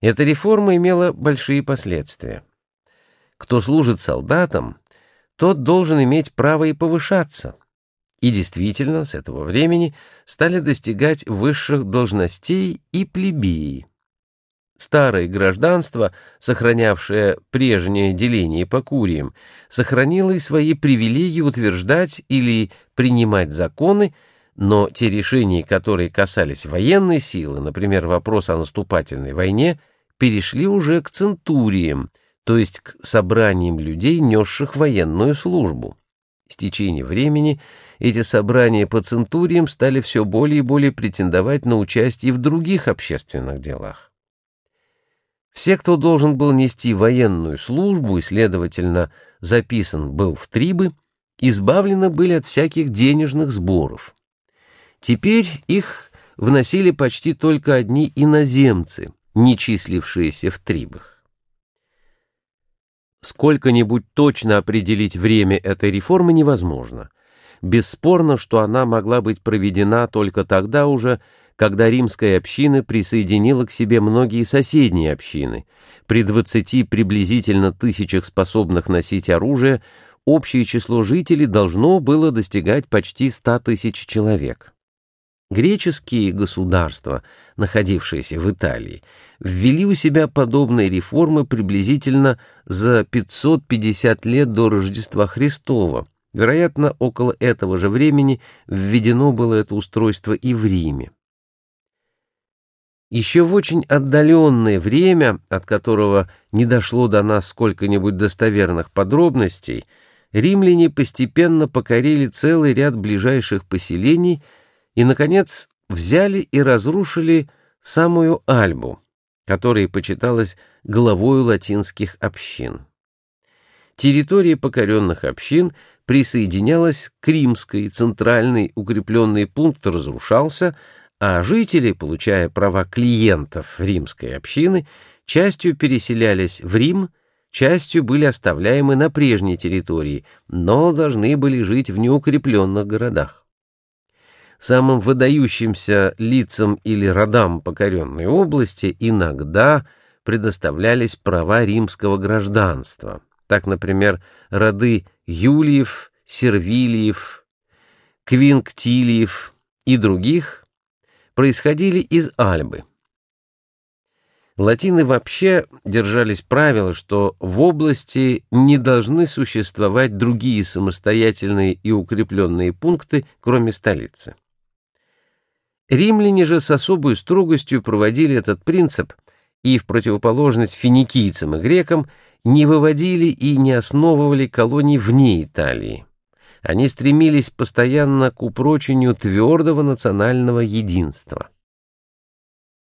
Эта реформа имела большие последствия. Кто служит солдатам, тот должен иметь право и повышаться. И действительно, с этого времени стали достигать высших должностей и плебеи. Старое гражданство, сохранявшее прежнее деление по куриям, сохранило и свои привилегии утверждать или принимать законы, но те решения, которые касались военной силы, например, вопрос о наступательной войне, перешли уже к центуриям, то есть к собраниям людей, несших военную службу. С течением времени эти собрания по центуриям стали все более и более претендовать на участие в других общественных делах. Все, кто должен был нести военную службу и, следовательно, записан был в трибы, избавлены были от всяких денежных сборов. Теперь их вносили почти только одни иноземцы, не числившиеся в трибах. Сколько-нибудь точно определить время этой реформы невозможно. Бесспорно, что она могла быть проведена только тогда уже, когда римская община присоединила к себе многие соседние общины. При 20 приблизительно тысячах способных носить оружие общее число жителей должно было достигать почти 100 тысяч человек. Греческие государства, находившиеся в Италии, ввели у себя подобные реформы приблизительно за 550 лет до Рождества Христова. Вероятно, около этого же времени введено было это устройство и в Риме. Еще в очень отдаленное время, от которого не дошло до нас сколько-нибудь достоверных подробностей, римляне постепенно покорили целый ряд ближайших поселений и, наконец, взяли и разрушили самую Альбу, которая почиталась главою латинских общин. Территория покоренных общин присоединялась к римской, центральный укрепленный пункт разрушался, а жители, получая права клиентов римской общины, частью переселялись в Рим, частью были оставляемы на прежней территории, но должны были жить в неукрепленных городах. Самым выдающимся лицам или родам покоренной области иногда предоставлялись права римского гражданства. Так, например, роды Юлиев, Сервилиев, Квинктилиев и других происходили из Альбы. Латины вообще держались правила, что в области не должны существовать другие самостоятельные и укрепленные пункты, кроме столицы. Римляне же с особой строгостью проводили этот принцип и, в противоположность финикийцам и грекам, не выводили и не основывали колоний вне Италии. Они стремились постоянно к упрочению твердого национального единства.